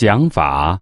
讲法